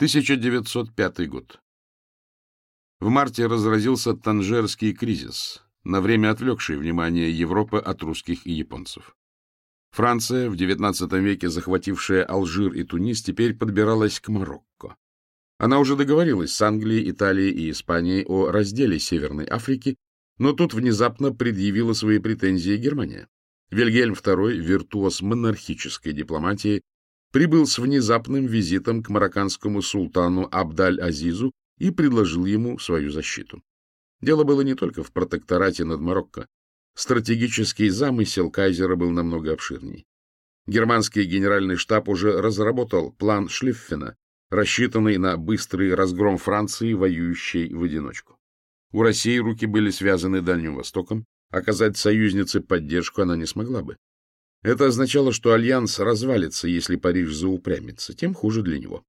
1905 год. В марте разразился Танжерский кризис, на время отвлекший внимание Европы от русских и японцев. Франция, в XIX веке захватившая Алжир и Тунис, теперь подбиралась к Марокко. Она уже договорилась с Англией, Италией и Испанией о разделе Северной Африки, но тут внезапно предъявила свои претензии Германия. Вильгельм II, виртуоз монархической дипломатии, прибыл с внезапным визитом к марокканскому султану Абдаль-Азизу и предложил ему свою защиту. Дело было не только в протекторате над Марокко. Стратегический замысел кайзера был намного обширней. Германский генеральный штаб уже разработал план Шлиффена, рассчитанный на быстрый разгром Франции, воюющей в одиночку. У России руки были связаны Дальним Востоком, оказать союзнице поддержку она не смогла бы. Это означало, что альянс развалится, если Париж заупрямится, тем хуже для него.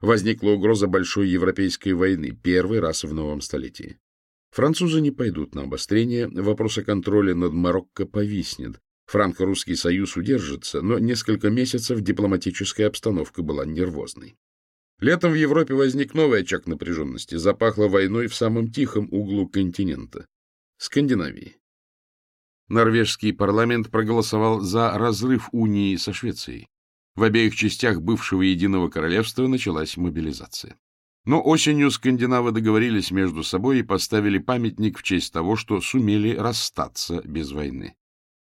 Возникла угроза большой европейской войны, первый раз в новом столетии. Французы не пойдут на обострение, вопрос о контроле над Марокко повиснет. Франко-русский союз удержится, но несколько месяцев дипломатическая обстановка была нервозной. Летом в Европе возник новый очаг напряженности, запахло войной в самом тихом углу континента — Скандинавии. Норвежский парламент проголосовал за разрыв унии со Швецией. В обеих частях бывшего Единого Королевства началась мобилизация. Но осенью скандинавы договорились между собой и поставили памятник в честь того, что сумели расстаться без войны.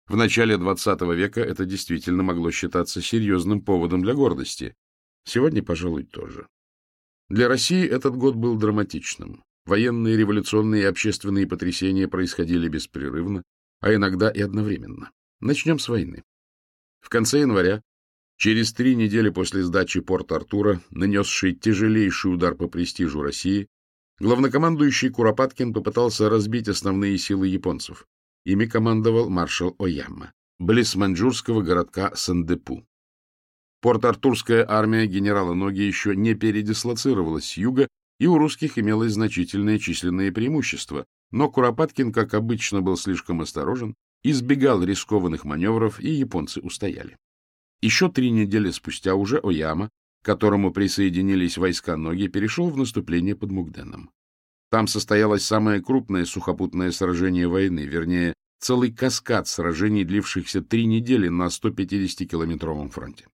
В начале XX века это действительно могло считаться серьезным поводом для гордости. Сегодня, пожалуй, тоже. Для России этот год был драматичным. Военные, революционные и общественные потрясения происходили беспрерывно, а иногда и одновременно. Начнем с войны. В конце января, через три недели после сдачи Порт-Артура, нанесший тяжелейший удар по престижу России, главнокомандующий Куропаткин попытался разбить основные силы японцев. Ими командовал маршал Ояма, близ маньчжурского городка Сандепу. Порт-Артурская армия генерала Ноги еще не передислоцировалась с юга, и у русских имелось значительное численное преимущество, но Куропаткин, как обычно, был слишком осторожен, избегал рискованных маневров, и японцы устояли. Еще три недели спустя уже Ояма, к которому присоединились войска Ноги, перешел в наступление под Мугденом. Там состоялось самое крупное сухопутное сражение войны, вернее, целый каскад сражений, длившихся три недели на 150-километровом фронте.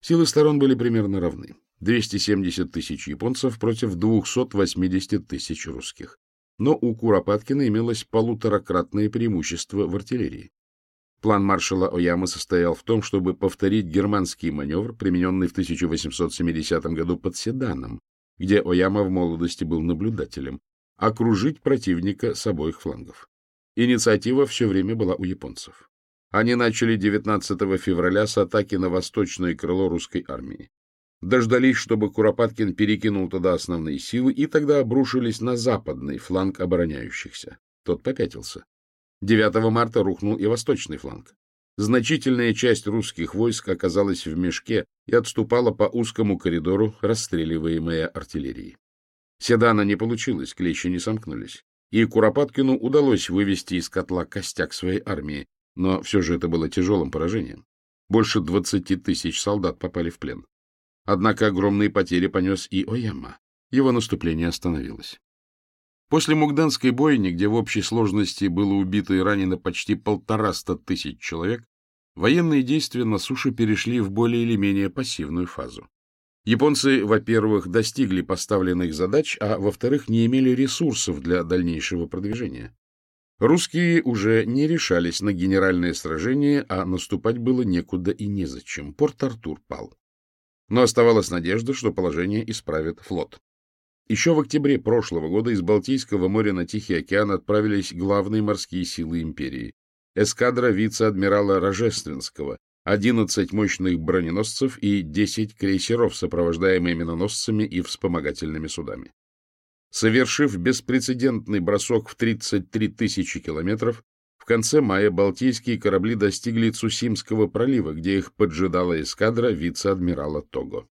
Силы сторон были примерно равны. 270 тысяч японцев против 280 тысяч русских но у Куропаткина имелось полуторакратное преимущество в артиллерии. План маршала Оямы состоял в том, чтобы повторить германский маневр, примененный в 1870 году под Седаном, где Ояма в молодости был наблюдателем, окружить противника с обоих флангов. Инициатива все время была у японцев. Они начали 19 февраля с атаки на восточное крыло русской армии дождались, чтобы Куропаткин перекинул туда основные силы, и тогда обрушились на западный фланг обороняющихся. Тот попятился. 9 марта рухнул и восточный фланг. Значительная часть русских войск оказалась в мешке и отступала по узкому коридору, расстреливаемая артиллерией. Седана не получилось, клещи не сомкнулись, и Куропаткину удалось вывести из котла костяк своей армии, но все же это было тяжелым поражением. Больше 20 тысяч солдат попали в плен. Однако огромные потери понес и Ояма. Его наступление остановилось. После Мугданской бойни, где в общей сложности было убито и ранено почти полтораста тысяч человек, военные действия на суше перешли в более или менее пассивную фазу. Японцы, во-первых, достигли поставленных задач, а во-вторых, не имели ресурсов для дальнейшего продвижения. Русские уже не решались на генеральное сражение, а наступать было некуда и незачем. Порт-Артур пал. Но оставалась надежда, что положение исправит флот. Еще в октябре прошлого года из Балтийского моря на Тихий океан отправились главные морские силы империи. Эскадра вице-адмирала Рожественского, 11 мощных броненосцев и 10 крейсеров, сопровождаемые миноносцами и вспомогательными судами. Совершив беспрецедентный бросок в 33 тысячи километров, в конце мая балтийские корабли достигли Цусимского пролива, где их поджидала эскадра вице-адмирала Того.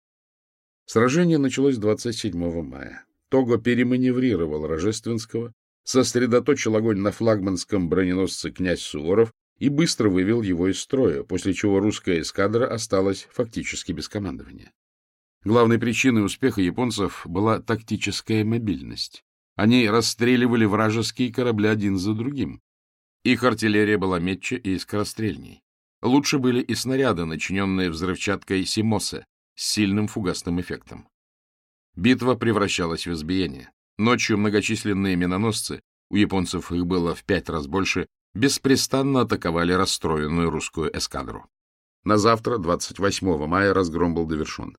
Сражение началось 27 мая. Того переманеврировал Рожественского, сосредоточил огонь на флагманском броненосце князь Суворов и быстро вывел его из строя, после чего русская эскадра осталась фактически без командования. Главной причиной успеха японцев была тактическая мобильность. Они расстреливали вражеские корабли один за другим. Их артиллерия была метче и скорострельней. Лучше были и снаряды, начиненные взрывчаткой Симосе с сильным фугасным эффектом. Битва превращалась в избиение. Ночью многочисленные миноносцы, у японцев их было в пять раз больше, беспрестанно атаковали расстроенную русскую эскадру. На завтра, 28 мая, разгром был довершен.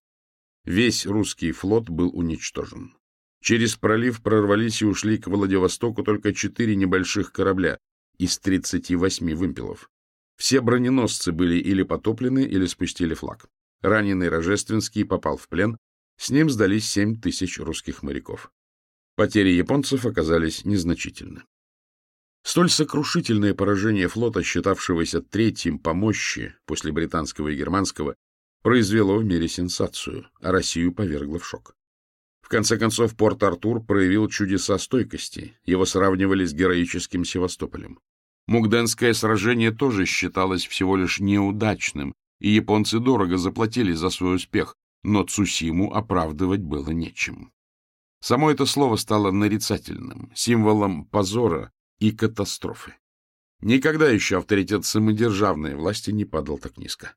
Весь русский флот был уничтожен. Через пролив прорвались и ушли к Владивостоку только четыре небольших корабля из 38 вымпелов. Все броненосцы были или потоплены, или спустили флаг. Раненый Рожественский попал в плен, с ним сдались 7 тысяч русских моряков. Потери японцев оказались незначительны. Столь сокрушительное поражение флота, считавшегося третьим по мощи после британского и германского, произвело в мире сенсацию, а Россию повергло в шок. В конце концов, Порт-Артур проявил чудеса стойкости, его сравнивали с героическим Севастополем. Мугденское сражение тоже считалось всего лишь неудачным, и японцы дорого заплатили за свой успех, но Цусиму оправдывать было нечем. Само это слово стало нарицательным, символом позора и катастрофы. Никогда еще авторитет самодержавной власти не падал так низко.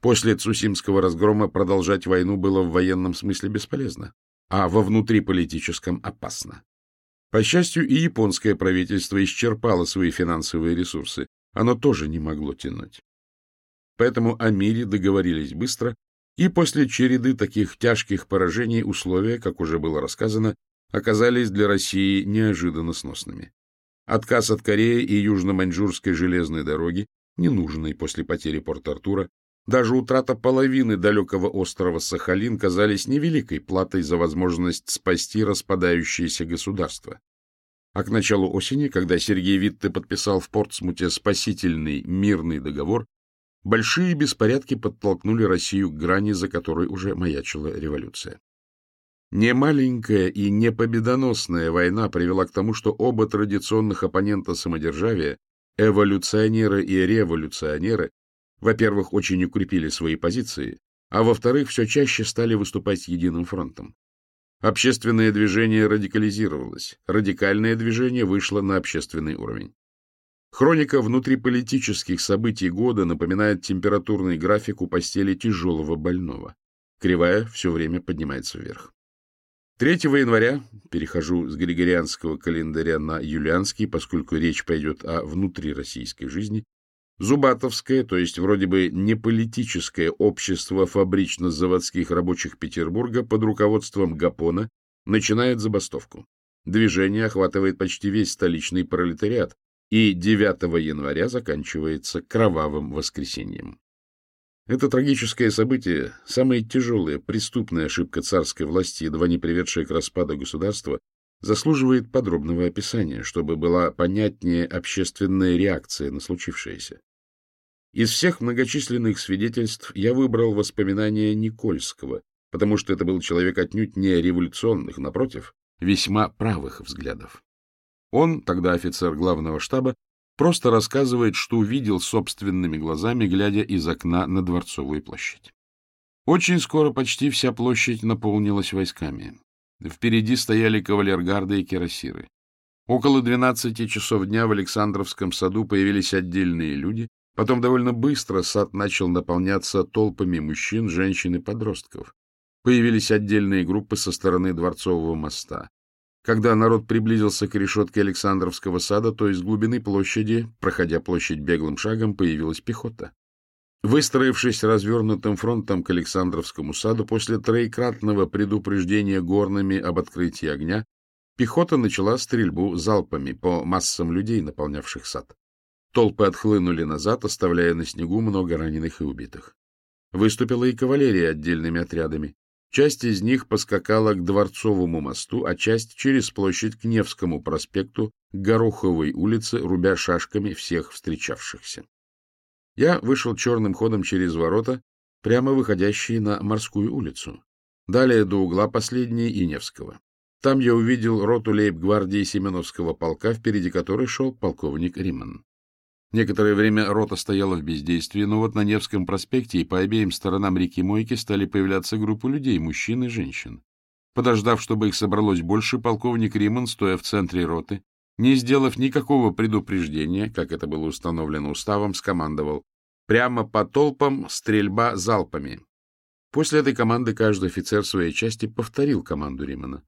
После Цусимского разгрома продолжать войну было в военном смысле бесполезно, а во внутриполитическом опасно. По счастью, и японское правительство исчерпало свои финансовые ресурсы. Оно тоже не могло тянуть. Поэтому о мире договорились быстро, и после череды таких тяжких поражений условия, как уже было рассказано, оказались для России неожиданно сносными. Отказ от Кореи и Южно-Маньчжурской железной дороги, ненужной после потери Порт-Артура, даже утрата половины далекого острова Сахалин казались невеликой платой за возможность спасти распадающееся государство. А к началу осени, когда Сергей Витте подписал в Портсмуте спасительный мирный договор, большие беспорядки подтолкнули Россию к грани, за которой уже маячила революция. Немаленькая и непобедоносная война привела к тому, что оба традиционных оппонента самодержавия, эволюционеры и революционеры, во-первых, очень укрепили свои позиции, а во-вторых, все чаще стали выступать единым фронтом. Общественное движение радикализировалось, радикальное движение вышло на общественный уровень. Хроника внутриполитических событий года напоминает температурный график у постели тяжелого больного. Кривая все время поднимается вверх. 3 января, перехожу с григорианского календаря на юлианский, поскольку речь пойдет о внутрироссийской жизни, Зубатовское, то есть вроде бы не политическое общество фабрично-заводских рабочих Петербурга под руководством Гапона начинает забастовку. Движение охватывает почти весь столичный пролетариат и 9 января заканчивается кровавым воскресеньем. Это трагическое событие, самая тяжелая преступная ошибка царской власти, едва не приведшая к распаду государства, заслуживает подробного описания, чтобы была понятнее общественная реакция на случившееся. Из всех многочисленных свидетельств я выбрал воспоминания Никольского, потому что это был человек отнюдь не революционных, напротив, весьма правых взглядов. Он, тогда офицер главного штаба, просто рассказывает, что увидел собственными глазами, глядя из окна на Дворцовую площадь. Очень скоро почти вся площадь наполнилась войсками. Впереди стояли кавалергарды и кирасиры. Около 12 часов дня в Александровском саду появились отдельные люди, потом довольно быстро сад начал наполняться толпами мужчин, женщин и подростков. Появились отдельные группы со стороны Дворцового моста. Когда народ приблизился к решетке Александровского сада, то из глубины площади, проходя площадь беглым шагом, появилась пехота. Выстроившись развернутым фронтом к Александровскому саду после троекратного предупреждения горными об открытии огня, пехота начала стрельбу залпами по массам людей, наполнявших сад. Толпы отхлынули назад, оставляя на снегу много раненых и убитых. Выступила и кавалерия отдельными отрядами. Часть из них поскакала к Дворцовому мосту, а часть через площадь к Невскому проспекту, к Гороховой улице, рубя шашками всех встречавшихся. Я вышел черным ходом через ворота, прямо выходящие на морскую улицу. Далее до угла последней и Невского. Там я увидел роту лейб-гвардии Семеновского полка, впереди которой шел полковник Риман. Некоторое время рота стояла в бездействии, но вот на Невском проспекте и по обеим сторонам реки Мойки стали появляться группы людей, мужчин и женщин. Подождав, чтобы их собралось больше, полковник Риман, стоя в центре роты, не сделав никакого предупреждения, как это было установлено уставом, скомандовал «Прямо по толпам стрельба залпами». После этой команды каждый офицер своей части повторил команду Римана.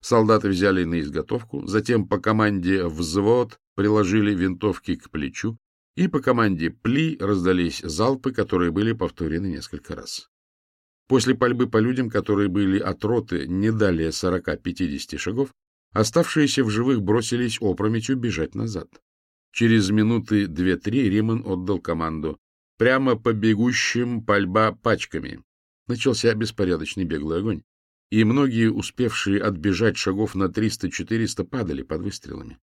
Солдаты взяли на изготовку, затем по команде «взвод» приложили винтовки к плечу, и по команде «пли» раздались залпы, которые были повторены несколько раз. После пальбы по людям, которые были от роты не далее 40-50 шагов, оставшиеся в живых бросились опрометью бежать назад. Через минуты две-три Риман отдал команду «Прямо по бегущим пальба пачками». Начался беспорядочный беглый огонь, и многие, успевшие отбежать шагов на 300-400, падали под выстрелами.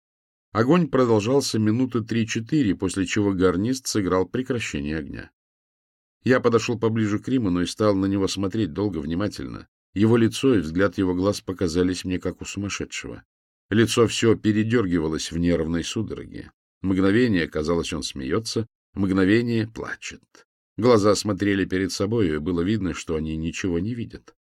Огонь продолжался минуты три-четыре, после чего гарнист сыграл прекращение огня. Я подошел поближе к Риману и стал на него смотреть долго, внимательно. Его лицо и взгляд его глаз показались мне как у сумасшедшего. Лицо все передергивалось в нервной судороге. Мгновение, казалось, он смеется, мгновение плачет. Глаза смотрели перед собой, и было видно, что они ничего не видят.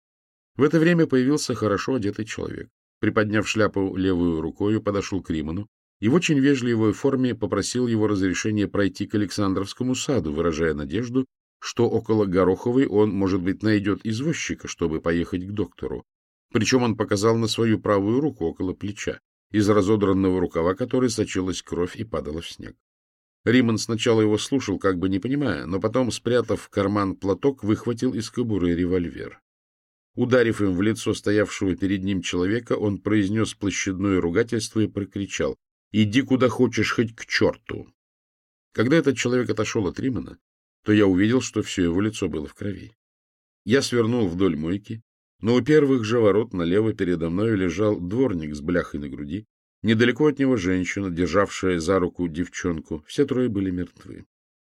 В это время появился хорошо одетый человек. Приподняв шляпу левую рукою, подошел к Риману и в очень вежливой форме попросил его разрешения пройти к Александровскому саду, выражая надежду, что около Гороховой он, может быть, найдет извозчика, чтобы поехать к доктору. Причем он показал на свою правую руку около плеча, из разодранного рукава которой сочилась кровь и падала в снег. Риман сначала его слушал, как бы не понимая, но потом, спрятав в карман платок, выхватил из кобуры револьвер. Ударив им в лицо стоявшего перед ним человека, он произнес площадное ругательство и прокричал «Иди куда хочешь, хоть к черту!». Когда этот человек отошел от Римана, то я увидел, что все его лицо было в крови. Я свернул вдоль мойки, но у первых же ворот налево передо мною лежал дворник с бляхой на груди, недалеко от него женщина, державшая за руку девчонку, все трое были мертвы.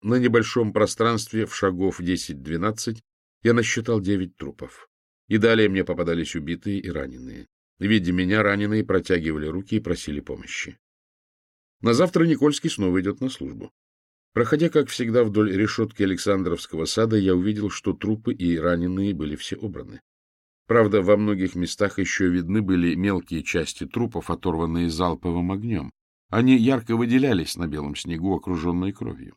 На небольшом пространстве в шагов 10-12 я насчитал девять трупов. И далее мне попадались убитые и раненые. Видя меня, раненые протягивали руки и просили помощи. На завтра Никольский снова идет на службу. Проходя, как всегда, вдоль решетки Александровского сада, я увидел, что трупы и раненые были все убраны. Правда, во многих местах еще видны были мелкие части трупов, оторванные залповым огнем. Они ярко выделялись на белом снегу, окруженные кровью.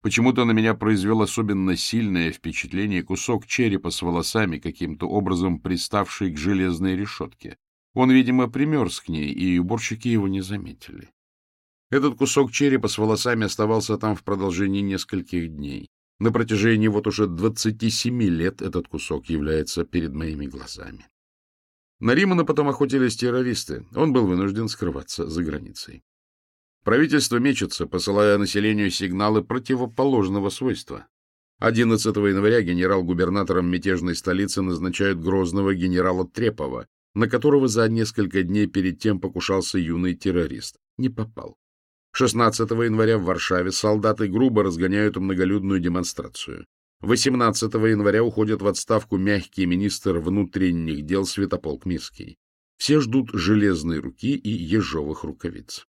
Почему-то на меня произвел особенно сильное впечатление кусок черепа с волосами, каким-то образом приставший к железной решетке. Он, видимо, примерз к ней, и уборщики его не заметили. Этот кусок черепа с волосами оставался там в продолжении нескольких дней. На протяжении вот уже 27 лет этот кусок является перед моими глазами. На Римана потом охотились террористы. Он был вынужден скрываться за границей. Правительство мечется, посылая населению сигналы противоположного свойства. 11 января генерал-губернатором мятежной столицы назначают грозного генерала Трепова, на которого за несколько дней перед тем покушался юный террорист. Не попал. 16 января в Варшаве солдаты грубо разгоняют многолюдную демонстрацию. 18 января уходит в отставку мягкий министр внутренних дел Святополк Мирский. Все ждут железной руки и ежовых рукавиц.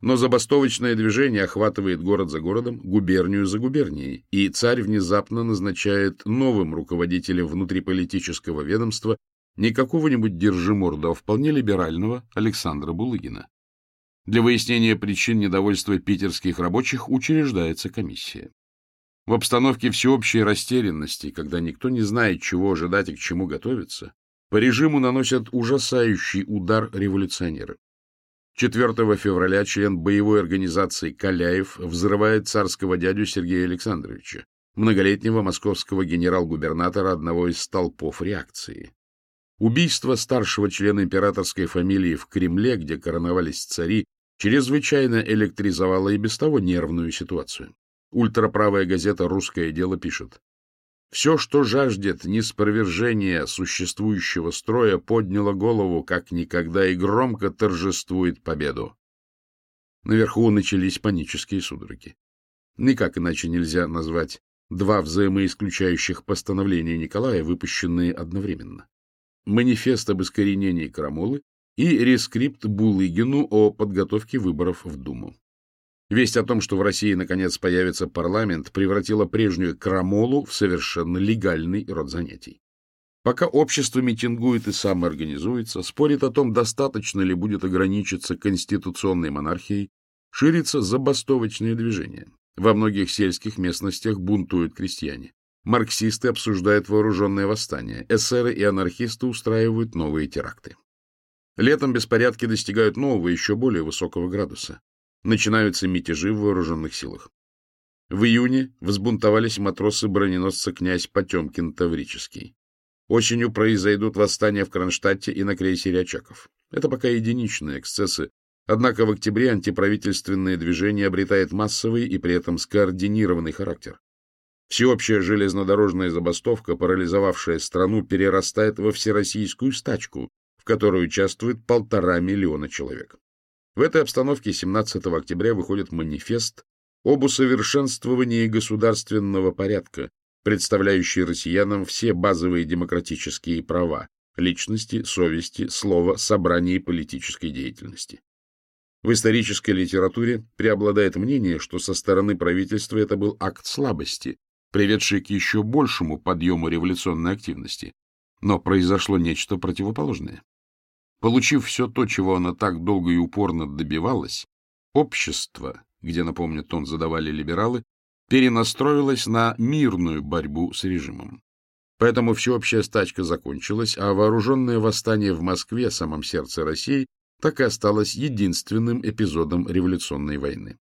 Но забастовочное движение охватывает город за городом, губернию за губернией, и царь внезапно назначает новым руководителем внутриполитического ведомства не какого-нибудь держиморда, а вполне либерального Александра Булыгина. Для выяснения причин недовольства питерских рабочих учреждается комиссия. В обстановке всеобщей растерянности, когда никто не знает, чего ожидать и к чему готовиться, по режиму наносят ужасающий удар революционеры. 4 февраля член боевой организации Каляев взрывает царского дядю Сергея Александровича, многолетнего московского генерал-губернатора одного из столпов реакции. Убийство старшего члена императорской фамилии в Кремле, где короновались цари, чрезвычайно электризовало и без того нервную ситуацию. Ультраправая газета «Русское дело» пишет. Все, что жаждет неспровержения существующего строя, подняло голову, как никогда, и громко торжествует победу. Наверху начались панические судороги. Никак иначе нельзя назвать два взаимоисключающих постановления Николая, выпущенные одновременно манифест об искоренении крамолы и рескрипт Булыгину о подготовке выборов в Думу. Весть о том, что в России наконец появится парламент, превратила прежнюю крамолу в совершенно легальный род занятий. Пока общество митингует и самоорганизуется, спорит о том, достаточно ли будет ограничиться конституционной монархией, ширится забастовочное движение. Во многих сельских местностях бунтуют крестьяне. Марксисты обсуждают вооруженное восстание, эсеры и анархисты устраивают новые теракты. Летом беспорядки достигают нового, еще более высокого градуса. Начинаются мятежи в вооруженных силах. В июне взбунтовались матросы броненосца князь Потемкин Таврический. Осенью произойдут восстания в Кронштадте и на крейсере Очаков. Это пока единичные эксцессы, однако в октябре антиправительственное движение обретает массовый и при этом скоординированный характер. Всеобщая железнодорожная забастовка, парализовавшая страну, перерастает во всероссийскую стачку, в которой участвует полтора миллиона человек. В этой обстановке 17 октября выходит манифест об усовершенствовании государственного порядка, представляющий россиянам все базовые демократические права – личности, совести, слова, собрания и политической деятельности. В исторической литературе преобладает мнение, что со стороны правительства это был акт слабости, приведший к еще большему подъему революционной активности. Но произошло нечто противоположное. Получив все то, чего она так долго и упорно добивалась, общество, где, напомню, тон задавали либералы, перенастроилось на мирную борьбу с режимом. Поэтому всеобщая стачка закончилась, а вооруженное восстание в Москве, самом сердце России, так и осталось единственным эпизодом революционной войны.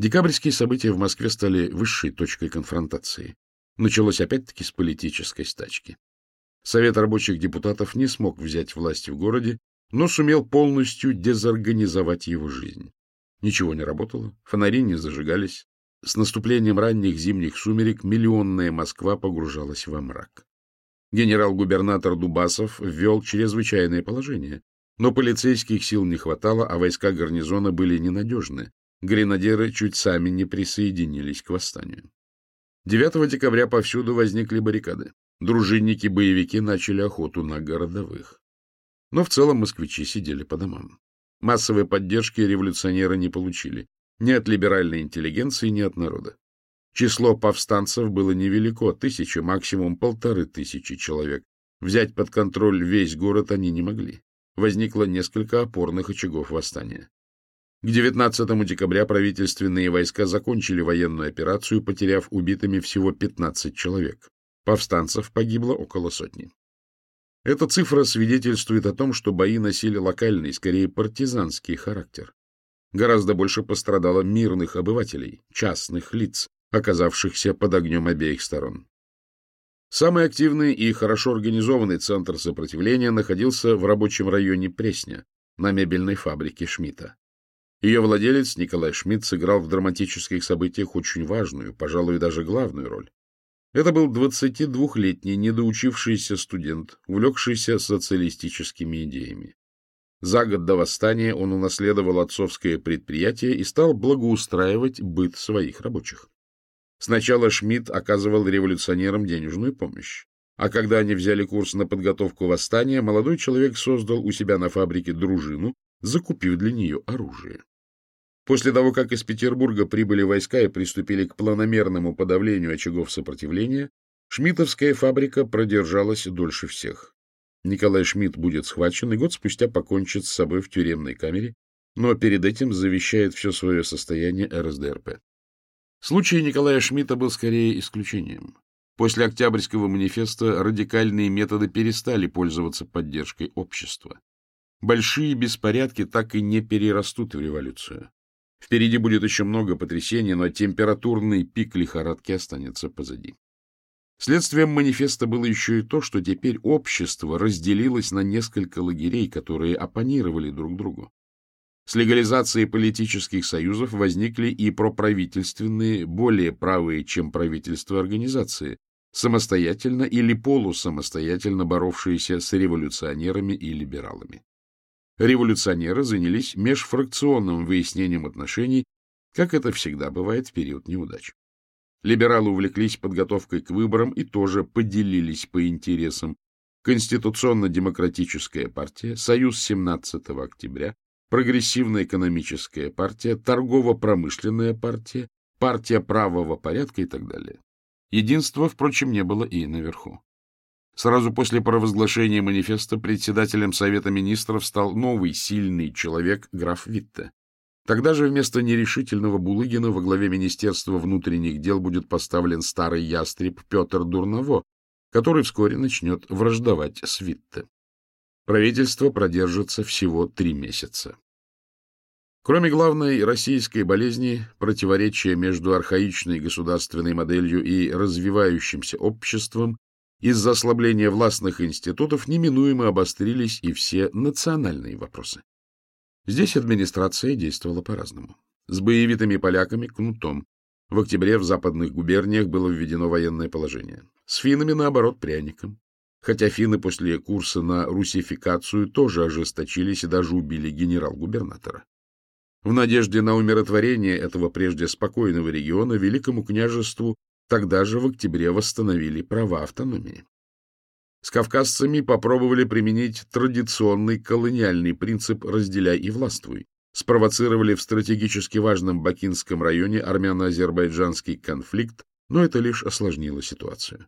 Декабрьские события в Москве стали высшей точкой конфронтации. Началось опять-таки с политической стачки. Совет рабочих депутатов не смог взять власть в городе, но сумел полностью дезорганизовать его жизнь. Ничего не работало, фонари не зажигались. С наступлением ранних зимних сумерек миллионная Москва погружалась во мрак. Генерал-губернатор Дубасов ввел чрезвычайное положение, но полицейских сил не хватало, а войска гарнизона были ненадежны. Гренадеры чуть сами не присоединились к восстанию. 9 декабря повсюду возникли баррикады. Дружинники-боевики начали охоту на городовых. Но в целом москвичи сидели по домам. Массовой поддержки революционеры не получили. Ни от либеральной интеллигенции, ни от народа. Число повстанцев было невелико, тысячи, максимум полторы тысячи человек. Взять под контроль весь город они не могли. Возникло несколько опорных очагов восстания. К 19 декабря правительственные войска закончили военную операцию, потеряв убитыми всего 15 человек. Повстанцев погибло около сотни. Эта цифра свидетельствует о том, что бои носили локальный, скорее партизанский характер. Гораздо больше пострадало мирных обывателей, частных лиц, оказавшихся под огнем обеих сторон. Самый активный и хорошо организованный центр сопротивления находился в рабочем районе Пресня, на мебельной фабрике Шмидта. Ее владелец Николай Шмидт сыграл в драматических событиях очень важную, пожалуй, даже главную роль. Это был 22-летний недоучившийся студент, увлекшийся социалистическими идеями. За год до восстания он унаследовал отцовское предприятие и стал благоустраивать быт своих рабочих. Сначала Шмидт оказывал революционерам денежную помощь, а когда они взяли курс на подготовку восстания, молодой человек создал у себя на фабрике дружину, закупив для нее оружие. После того, как из Петербурга прибыли войска и приступили к планомерному подавлению очагов сопротивления, Шмидтовская фабрика продержалась дольше всех. Николай Шмидт будет схвачен и год спустя покончит с собой в тюремной камере, но перед этим завещает все свое состояние РСДРП. Случай Николая Шмидта был скорее исключением. После Октябрьского манифеста радикальные методы перестали пользоваться поддержкой общества. Большие беспорядки так и не перерастут в революцию. Впереди будет еще много потрясений, но температурный пик лихорадки останется позади. Следствием манифеста было еще и то, что теперь общество разделилось на несколько лагерей, которые оппонировали друг другу. С легализацией политических союзов возникли и проправительственные, более правые, чем правительство организации, самостоятельно или полусамостоятельно боровшиеся с революционерами и либералами революционеры занялись межфракционным выяснением отношений, как это всегда бывает в период неудач. Либералы увлеклись подготовкой к выборам и тоже поделились по интересам. Конституционно-демократическая партия, Союз 17 октября, прогрессивная экономическая партия, торгово-промышленная партия, партия правого порядка и так далее. Единства, впрочем, не было и наверху. Сразу после провозглашения манифеста председателем Совета министров стал новый сильный человек, граф Витте. Тогда же вместо нерешительного Булыгина во главе Министерства внутренних дел будет поставлен старый ястреб Петр Дурново, который вскоре начнет враждовать с Витте. Правительство продержится всего три месяца. Кроме главной российской болезни, противоречия между архаичной государственной моделью и развивающимся обществом, из-за ослабления властных институтов неминуемо обострились и все национальные вопросы. Здесь администрация действовала по-разному. С боевитыми поляками – кнутом. В октябре в западных губерниях было введено военное положение. С финнами, наоборот, пряником. Хотя финны после курса на русификацию тоже ожесточились и даже убили генерал-губернатора. В надежде на умиротворение этого прежде спокойного региона Великому княжеству тогда же в октябре восстановили права автономии. С кавказцами попробовали применить традиционный колониальный принцип «разделяй и властвуй», спровоцировали в стратегически важном Бакинском районе армяно-азербайджанский конфликт, но это лишь осложнило ситуацию.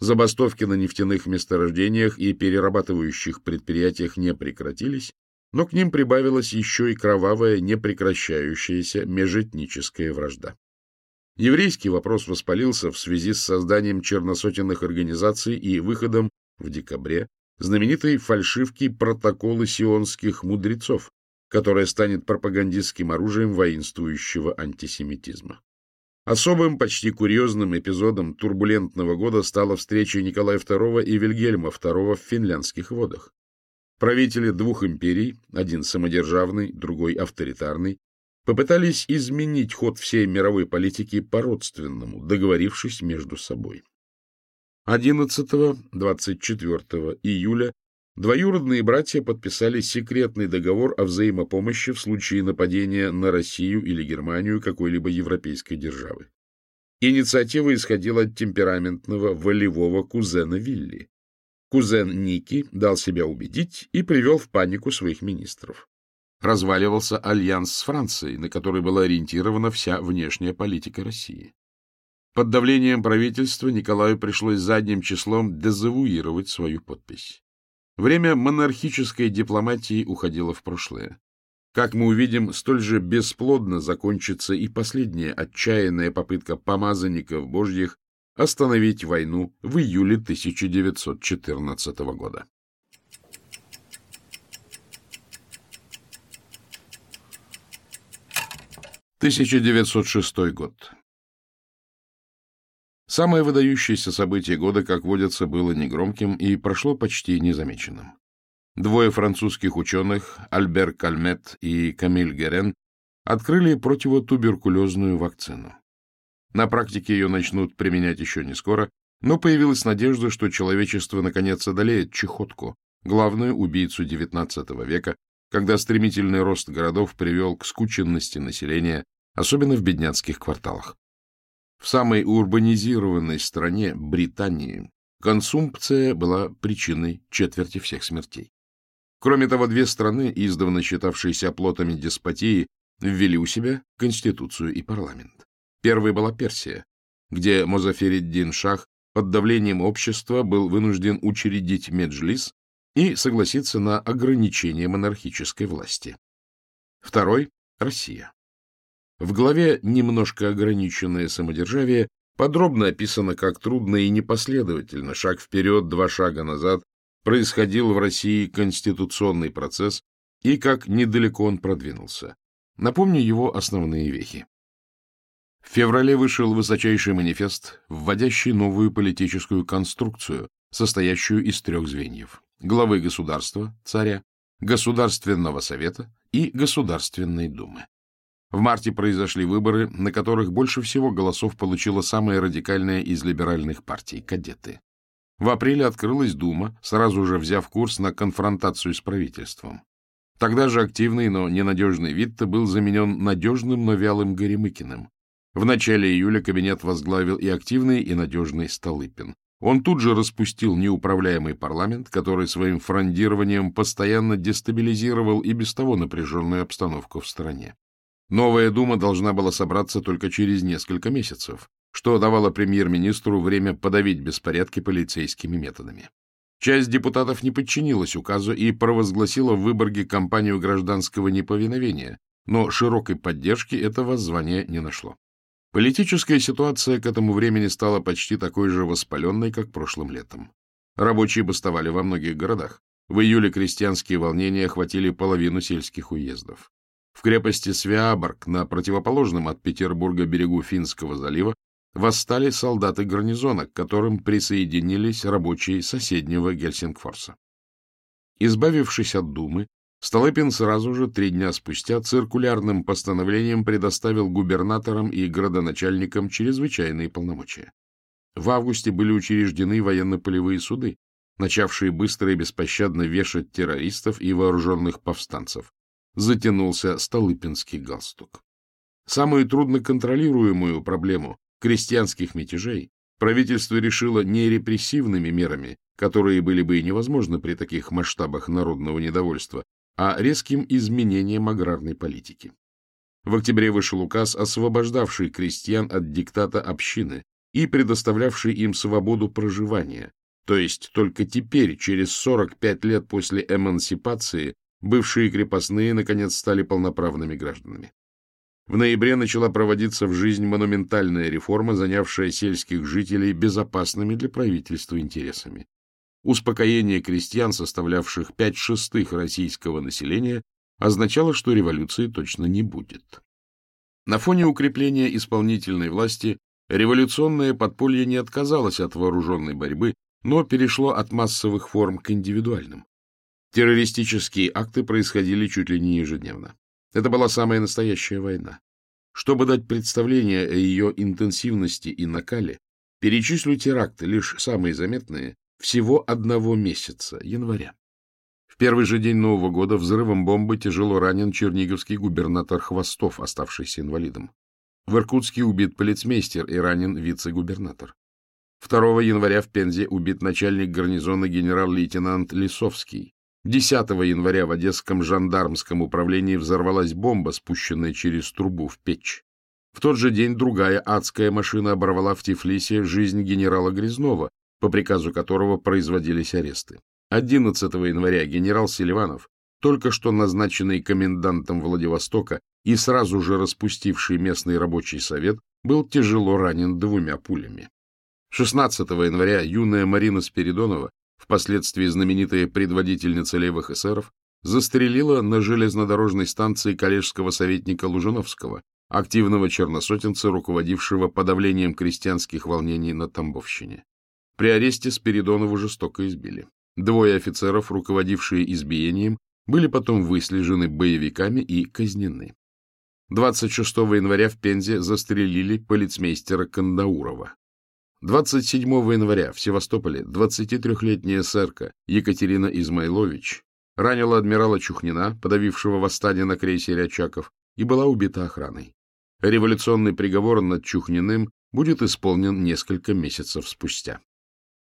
Забастовки на нефтяных месторождениях и перерабатывающих предприятиях не прекратились, но к ним прибавилась еще и кровавая, непрекращающаяся межэтническая вражда. Еврейский вопрос воспалился в связи с созданием черносотенных организаций и выходом в декабре знаменитой фальшивки протоколы сионских мудрецов, которая станет пропагандистским оружием воинствующего антисемитизма. Особым, почти курьезным эпизодом турбулентного года стала встреча Николая II и Вильгельма II в финляндских водах. Правители двух империй, один самодержавный, другой авторитарный, попытались изменить ход всей мировой политики по-родственному, договорившись между собой. 11-24 июля двоюродные братья подписали секретный договор о взаимопомощи в случае нападения на Россию или Германию какой-либо европейской державы. Инициатива исходила от темпераментного волевого кузена Вилли. Кузен Ники дал себя убедить и привел в панику своих министров. Разваливался альянс с Францией, на который была ориентирована вся внешняя политика России. Под давлением правительства Николаю пришлось задним числом дезавуировать свою подпись. Время монархической дипломатии уходило в прошлое. Как мы увидим, столь же бесплодно закончится и последняя отчаянная попытка помазанников божьих остановить войну в июле 1914 года. Тысяча девятьсот шестой год. Самое выдающееся событие года, как водится, было негромким и прошло почти незамеченным. Двое французских ученых, Альбер Кальмет и Камиль Герен, открыли противотуберкулезную вакцину. На практике ее начнут применять еще не скоро, но появилась надежда, что человечество наконец одолеет чехотку, главную убийцу XIX века, когда стремительный рост городов привел к скученности населения, особенно в бедняцких кварталах. В самой урбанизированной стране, Британии, консумпция была причиной четверти всех смертей. Кроме того, две страны, издавна считавшиеся оплотами деспотии, ввели у себя конституцию и парламент. Первой была Персия, где Мозафериддин Шах под давлением общества был вынужден учредить Меджлис и согласиться на ограничение монархической власти. Второй — Россия. В главе «Немножко ограниченное самодержавие» подробно описано, как трудно и непоследовательно, шаг вперед, два шага назад, происходил в России конституционный процесс и как недалеко он продвинулся. Напомню его основные вехи. В феврале вышел высочайший манифест, вводящий новую политическую конструкцию, состоящую из трех звеньев – главы государства, царя, Государственного совета и Государственной думы. В марте произошли выборы, на которых больше всего голосов получила самая радикальная из либеральных партий – кадеты. В апреле открылась Дума, сразу же взяв курс на конфронтацию с правительством. Тогда же активный, но ненадежный Витте был заменен надежным, но вялым Горемыкиным. В начале июля кабинет возглавил и активный, и надежный Столыпин. Он тут же распустил неуправляемый парламент, который своим фрондированием постоянно дестабилизировал и без того напряженную обстановку в стране. Новая дума должна была собраться только через несколько месяцев, что давало премьер-министру время подавить беспорядки полицейскими методами. Часть депутатов не подчинилась указу и провозгласила в Выборге кампанию гражданского неповиновения, но широкой поддержки это воззвание не нашло. Политическая ситуация к этому времени стала почти такой же воспаленной, как прошлым летом. Рабочие бастовали во многих городах. В июле крестьянские волнения охватили половину сельских уездов. В крепости Свиаборг на противоположном от Петербурга берегу Финского залива восстали солдаты гарнизона, к которым присоединились рабочие соседнего Гельсингфорса. Избавившись от Думы, Столыпин сразу же, три дня спустя, циркулярным постановлением предоставил губернаторам и градоначальникам чрезвычайные полномочия. В августе были учреждены военно-полевые суды, начавшие быстро и беспощадно вешать террористов и вооруженных повстанцев. Затянулся Столыпинский галстук. Самую трудноконтролируемую проблему крестьянских мятежей правительство решило не репрессивными мерами, которые были бы и невозможны при таких масштабах народного недовольства, а резким изменением аграрной политики. В октябре вышел указ, освобождавший крестьян от диктата общины и предоставлявший им свободу проживания, то есть только теперь, через 45 лет после эмансипации, бывшие крепостные наконец стали полноправными гражданами. В ноябре начала проводиться в жизнь монументальная реформа, занявшая сельских жителей безопасными для правительства интересами. Успокоение крестьян, составлявших пять шестых российского населения, означало, что революции точно не будет. На фоне укрепления исполнительной власти революционное подполье не отказалось от вооруженной борьбы, но перешло от массовых форм к индивидуальным. Террористические акты происходили чуть ли не ежедневно. Это была самая настоящая война. Чтобы дать представление о ее интенсивности и накале, перечислю теракты, лишь самые заметные, всего одного месяца, января. В первый же день Нового года взрывом бомбы тяжело ранен черниговский губернатор Хвостов, оставшийся инвалидом. В Иркутске убит полицмейстер и ранен вице-губернатор. 2 января в Пензе убит начальник гарнизона генерал-лейтенант Лисовский. 10 января в Одесском жандармском управлении взорвалась бомба, спущенная через трубу в печь. В тот же день другая адская машина оборвала в Тифлисе жизнь генерала Грязнова, по приказу которого производились аресты. 11 января генерал Селиванов, только что назначенный комендантом Владивостока и сразу же распустивший местный рабочий совет, был тяжело ранен двумя пулями. 16 января юная Марина Спиридонова впоследствии знаменитая предводительница левых эсеров, застрелила на железнодорожной станции коллежского советника Лужиновского, активного черносотенца, руководившего подавлением крестьянских волнений на Тамбовщине. При аресте Спиридонову жестоко избили. Двое офицеров, руководившие избиением, были потом выслежены боевиками и казнены. 26 января в Пензе застрелили полицмейстера Кандаурова. 27 января в Севастополе 23-летняя сэрка Екатерина Измайлович ранила адмирала Чухнина, подавившего восстание на крейсере Очаков, и была убита охраной. Революционный приговор над Чухниным будет исполнен несколько месяцев спустя.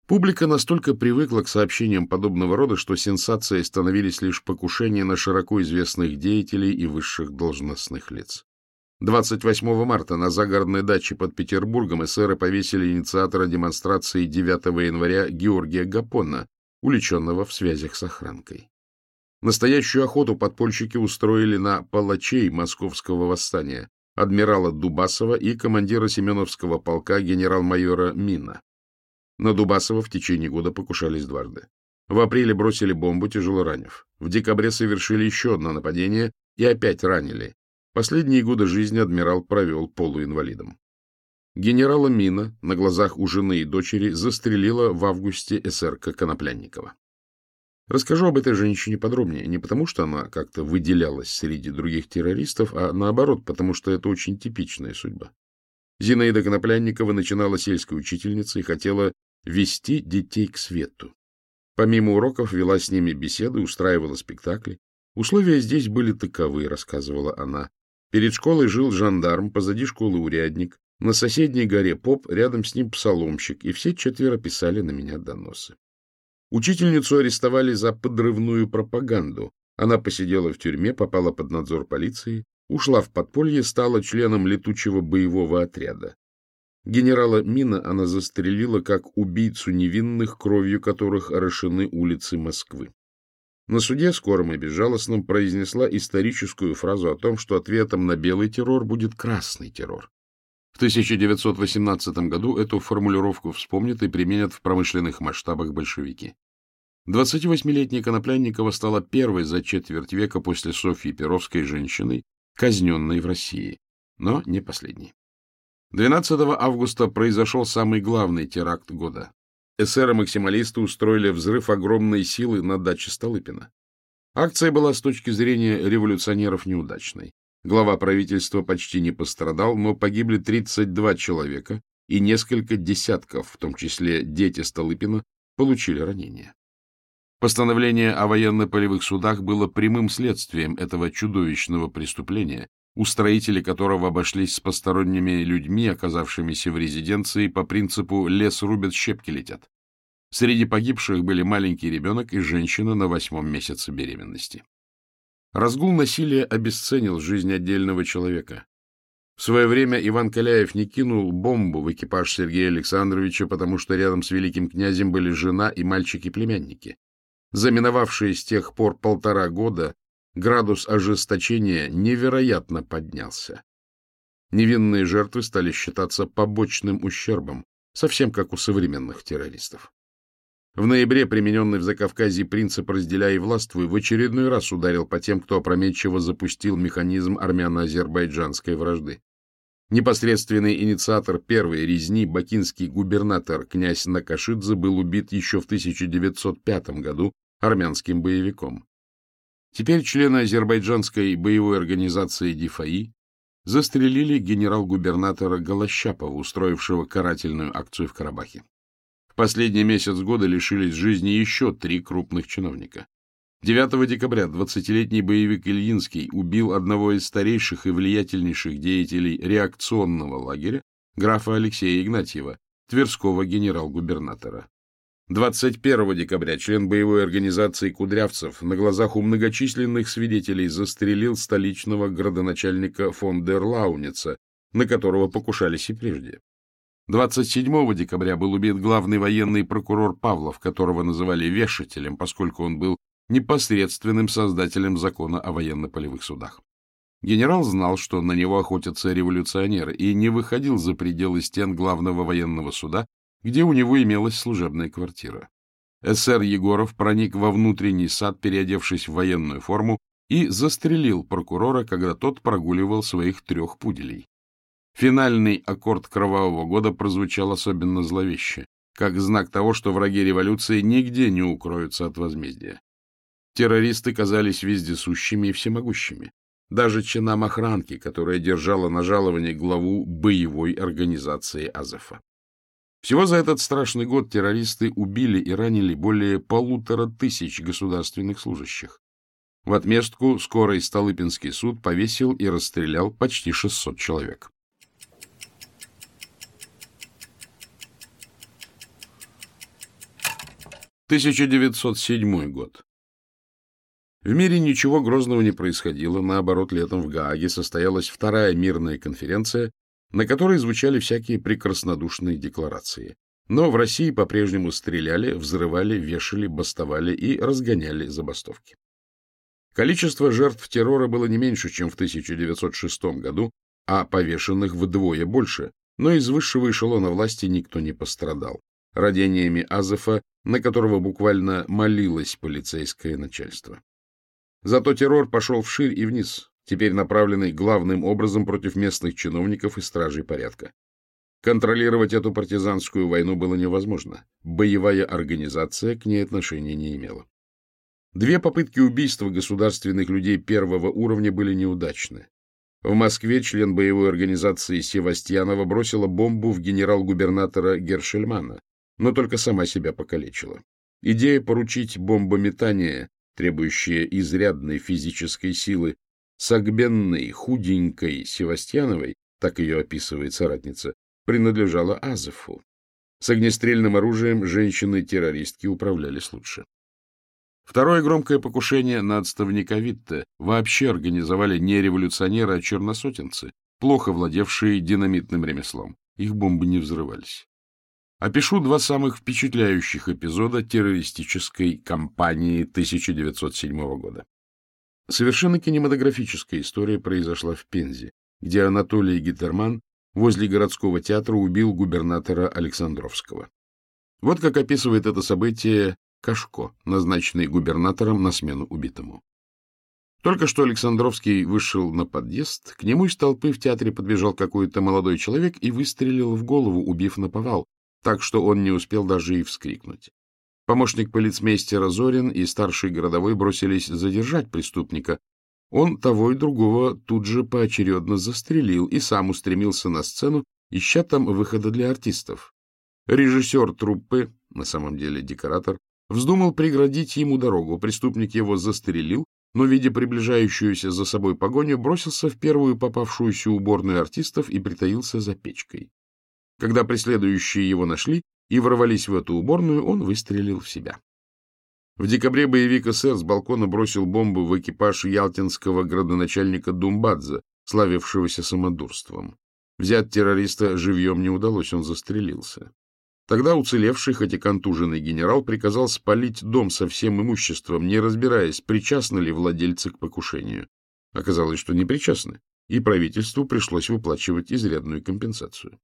Публика настолько привыкла к сообщениям подобного рода, что сенсацией становились лишь покушения на широко известных деятелей и высших должностных лиц. 28 марта на загородной даче под Петербургом эсеры повесили инициатора демонстрации 9 января Георгия Гапона, уличенного в связях с охранкой. Настоящую охоту подпольщики устроили на палачей московского восстания, адмирала Дубасова и командира Семеновского полка генерал-майора Мина. На Дубасова в течение года покушались дважды. В апреле бросили бомбу, тяжело ранив. В декабре совершили еще одно нападение и опять ранили, Последние годы жизни адмирал провел полуинвалидом. Генерала Мина на глазах у жены и дочери застрелила в августе эсерка Коноплянникова. Расскажу об этой женщине подробнее, не потому что она как-то выделялась среди других террористов, а наоборот, потому что это очень типичная судьба. Зинаида Коноплянникова начинала сельской учительницей и хотела вести детей к свету. Помимо уроков вела с ними беседы, устраивала спектакли. Условия здесь были таковы, рассказывала она. Перед школой жил жандарм, позади школы урядник. На соседней горе поп, рядом с ним псаломщик, и все четверо писали на меня доносы. Учительницу арестовали за подрывную пропаганду. Она посидела в тюрьме, попала под надзор полиции, ушла в подполье, стала членом летучего боевого отряда. Генерала Мина она застрелила как убийцу невинных, кровью которых орошены улицы Москвы. На суде скором и безжалостном произнесла историческую фразу о том, что ответом на белый террор будет красный террор. В 1918 году эту формулировку вспомнят и применят в промышленных масштабах большевики. 28-летняя Коноплянникова стала первой за четверть века после Софьи Перовской женщиной, казненной в России, но не последней. 12 августа произошел самый главный теракт года. Эсеры-максималисты устроили взрыв огромной силы на даче Столыпина. Акция была с точки зрения революционеров неудачной. Глава правительства почти не пострадал, но погибли 32 человека, и несколько десятков, в том числе дети Столыпина, получили ранения. Постановление о военно-полевых судах было прямым следствием этого чудовищного преступления, устроители которого обошлись с посторонними людьми, оказавшимися в резиденции по принципу «лес рубят, щепки летят». Среди погибших были маленький ребенок и женщина на восьмом месяце беременности. Разгул насилия обесценил жизнь отдельного человека. В свое время Иван Каляев не кинул бомбу в экипаж Сергея Александровича, потому что рядом с великим князем были жена и мальчики-племянники. Заминовавшие с тех пор полтора года, градус ожесточения невероятно поднялся. Невинные жертвы стали считаться побочным ущербом, совсем как у современных террористов. В ноябре примененный в Закавказье принцип «разделяй и властвуй» в очередной раз ударил по тем, кто опрометчиво запустил механизм армяно-азербайджанской вражды. Непосредственный инициатор первой резни, бакинский губернатор князь Накашидзе, был убит еще в 1905 году армянским боевиком. Теперь члены азербайджанской боевой организации ДИФАИ застрелили генерал-губернатора Голощапова, устроившего карательную акцию в Карабахе. В последний месяц года лишились жизни еще три крупных чиновника. 9 декабря 20-летний боевик Ильинский убил одного из старейших и влиятельнейших деятелей реакционного лагеря, графа Алексея Игнатьева, тверского генерал-губернатора. 21 декабря член боевой организации кудрявцев на глазах у многочисленных свидетелей застрелил столичного градоначальника фон дер Лауница, на которого покушались и прежде. 27 декабря был убит главный военный прокурор Павлов, которого называли вешателем, поскольку он был непосредственным создателем закона о военно-полевых судах. Генерал знал, что на него охотятся революционеры, и не выходил за пределы стен главного военного суда, где у него имелась служебная квартира. СР Егоров проник во внутренний сад, переодевшись в военную форму, и застрелил прокурора, когда тот прогуливал своих трех пуделей. Финальный аккорд Кровавого года прозвучал особенно зловеще, как знак того, что враги революции нигде не укроются от возмездия. Террористы казались вездесущими и всемогущими. Даже чинам охранки, которая держала на жаловании главу боевой организации Азефа. Всего за этот страшный год террористы убили и ранили более полутора тысяч государственных служащих. В отместку скорый Столыпинский суд повесил и расстрелял почти 600 человек. Тысяча девятьсот седьмой год. В мире ничего грозного не происходило, наоборот, летом в Гааге состоялась вторая мирная конференция, на которой звучали всякие прекраснодушные декларации. Но в России по-прежнему стреляли, взрывали, вешали, бастовали и разгоняли забастовки. Количество жертв террора было не меньше, чем в 1906 году, а повешенных вдвое больше, но из высшего эшелона власти никто не пострадал. Родениями Азефа, на которого буквально молилось полицейское начальство. Зато террор пошел вширь и вниз, теперь направленный главным образом против местных чиновников и стражей порядка. Контролировать эту партизанскую войну было невозможно. Боевая организация к ней отношения не имела. Две попытки убийства государственных людей первого уровня были неудачны. В Москве член боевой организации Севастьянова бросила бомбу в генерал-губернатора Гершельмана, но только сама себя покалечила. Идея поручить бомбометание, требующее изрядной физической силы, согбенной, худенькой Севастьяновой так ее описывает соратница, принадлежала Азефу. С огнестрельным оружием женщины-террористки управлялись лучше. Второе громкое покушение на отставника Витте вообще организовали не революционеры, а черносотенцы, плохо владевшие динамитным ремеслом. Их бомбы не взрывались. Опишу два самых впечатляющих эпизода террористической кампании 1907 года. Совершенно кинематографическая история произошла в Пензе, где Анатолий Гитерман возле городского театра убил губернатора Александровского. Вот как описывает это событие Кашко, назначенный губернатором на смену убитому. Только что Александровский вышел на подъезд, к нему из толпы в театре подбежал какой-то молодой человек и выстрелил в голову, убив наповал, так что он не успел даже и вскрикнуть. Помощник полицмейстера Зорин и старший городовой бросились задержать преступника. Он того и другого тут же поочередно застрелил и сам устремился на сцену, ища там выхода для артистов. Режиссер труппы, на самом деле декоратор, вздумал преградить ему дорогу. Преступник его застрелил, но, видя приближающуюся за собой погоню, бросился в первую попавшуюся уборную артистов и притаился за печкой. Когда преследующие его нашли и ворвались в эту уборную, он выстрелил в себя. В декабре боевик СС с балкона бросил бомбу в экипаж ялтинского градоначальника Думбадзе, славившегося самодурством. Взять террориста живьем не удалось, он застрелился. Тогда уцелевший, хоть и контуженный генерал, приказал спалить дом со всем имуществом, не разбираясь, причастны ли владельцы к покушению. Оказалось, что не причастны, и правительству пришлось выплачивать изрядную компенсацию.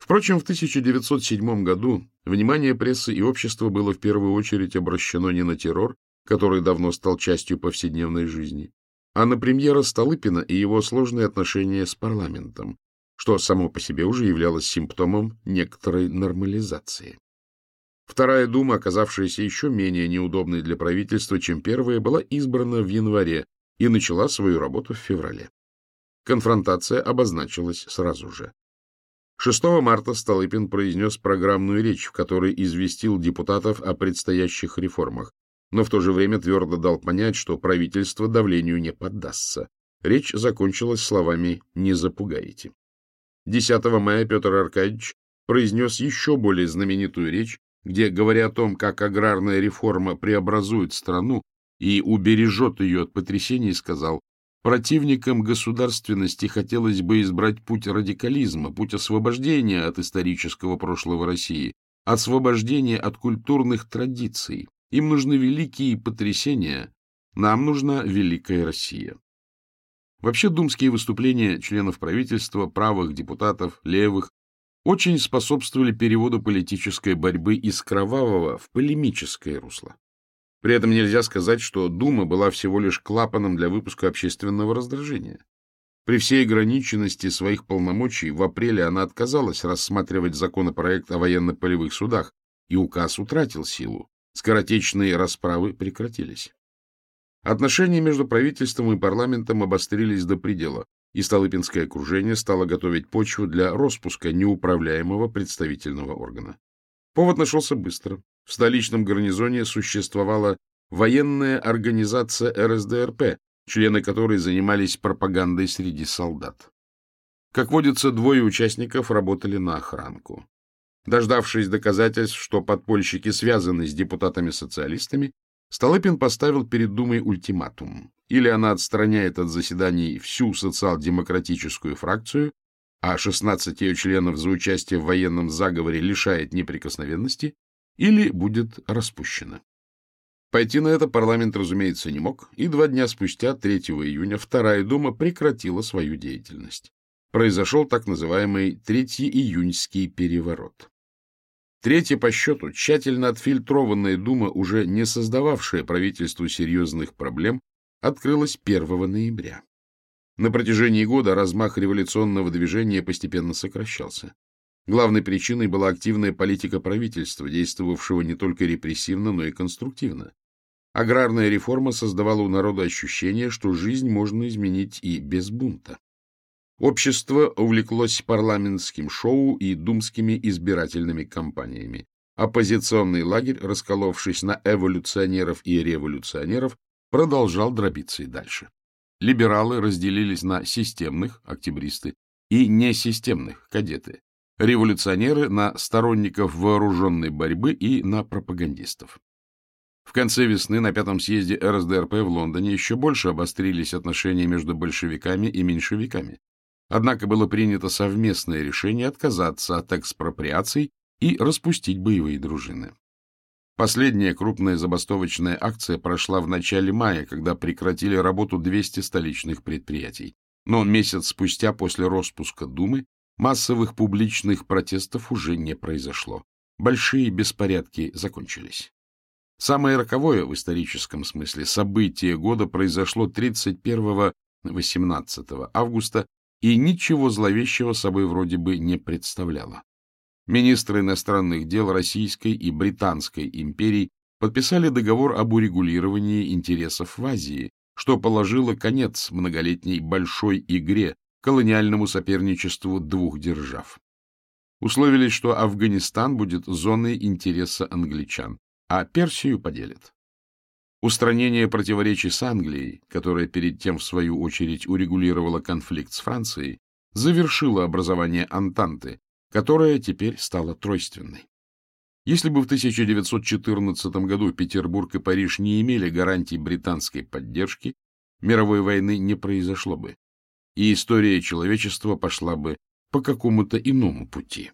Впрочем, в 1907 году внимание прессы и общества было в первую очередь обращено не на террор, который давно стал частью повседневной жизни, а на премьера Столыпина и его сложные отношения с парламентом, что само по себе уже являлось симптомом некоторой нормализации. Вторая дума, оказавшаяся еще менее неудобной для правительства, чем первая, была избрана в январе и начала свою работу в феврале. Конфронтация обозначилась сразу же. 6 марта Столыпин произнес программную речь, в которой известил депутатов о предстоящих реформах, но в то же время твердо дал понять, что правительство давлению не поддастся. Речь закончилась словами «не запугаете». 10 мая Петр Аркадьевич произнес еще более знаменитую речь, где, говоря о том, как аграрная реформа преобразует страну и убережет ее от потрясений, сказал Противникам государственности хотелось бы избрать путь радикализма, путь освобождения от исторического прошлого России, освобождения от культурных традиций. Им нужны великие потрясения, нам нужна великая Россия. Вообще думские выступления членов правительства, правых депутатов, левых, очень способствовали переводу политической борьбы из кровавого в полемическое русло. При этом нельзя сказать, что Дума была всего лишь клапаном для выпуска общественного раздражения. При всей ограниченности своих полномочий в апреле она отказалась рассматривать законопроект о военно-полевых судах, и указ утратил силу. Скоротечные расправы прекратились. Отношения между правительством и парламентом обострились до предела, и Столыпинское окружение стало готовить почву для распуска неуправляемого представительного органа. Повод нашелся быстро. В столичном гарнизоне существовала военная организация РСДРП, члены которой занимались пропагандой среди солдат. Как водится, двое участников работали на охранку. Дождавшись доказательств, что подпольщики связаны с депутатами-социалистами, Столыпин поставил перед Думой ультиматум. Или она отстраняет от заседаний всю социал-демократическую фракцию, а 16 ее членов за участие в военном заговоре лишает неприкосновенности, или будет распущена. Пойти на это парламент, разумеется, не мог, и два дня спустя, 3 июня, Вторая Дума прекратила свою деятельность. Произошел так называемый Третий июньский переворот. Третья по счету, тщательно отфильтрованная Дума, уже не создававшая правительству серьезных проблем, открылась 1 ноября. На протяжении года размах революционного движения постепенно сокращался. Главной причиной была активная политика правительства, действовавшего не только репрессивно, но и конструктивно. Аграрная реформа создавала у народа ощущение, что жизнь можно изменить и без бунта. Общество увлеклось парламентским шоу и думскими избирательными кампаниями. Оппозиционный лагерь, расколовшись на эволюционеров и революционеров, продолжал дробиться и дальше. Либералы разделились на системных, октябристы, и несистемных, кадеты, революционеры на сторонников вооруженной борьбы и на пропагандистов. В конце весны на пятом съезде РСДРП в Лондоне еще больше обострились отношения между большевиками и меньшевиками. Однако было принято совместное решение отказаться от экспроприаций и распустить боевые дружины. Последняя крупная забастовочная акция прошла в начале мая, когда прекратили работу 200 столичных предприятий. Но месяц спустя после распуска Думы массовых публичных протестов уже не произошло. Большие беспорядки закончились. Самое роковое в историческом смысле событие года произошло 31-18 августа и ничего зловещего собой вроде бы не представляло министры иностранных дел Российской и Британской империй подписали договор об урегулировании интересов в Азии, что положило конец многолетней большой игре, колониальному соперничеству двух держав. Условились, что Афганистан будет зоной интереса англичан, а Персию поделят. Устранение противоречий с Англией, которая перед тем, в свою очередь, урегулировала конфликт с Францией, завершило образование Антанты, которая теперь стала тройственной. Если бы в 1914 году Петербург и Париж не имели гарантий британской поддержки, мировой войны не произошло бы, и история человечества пошла бы по какому-то иному пути.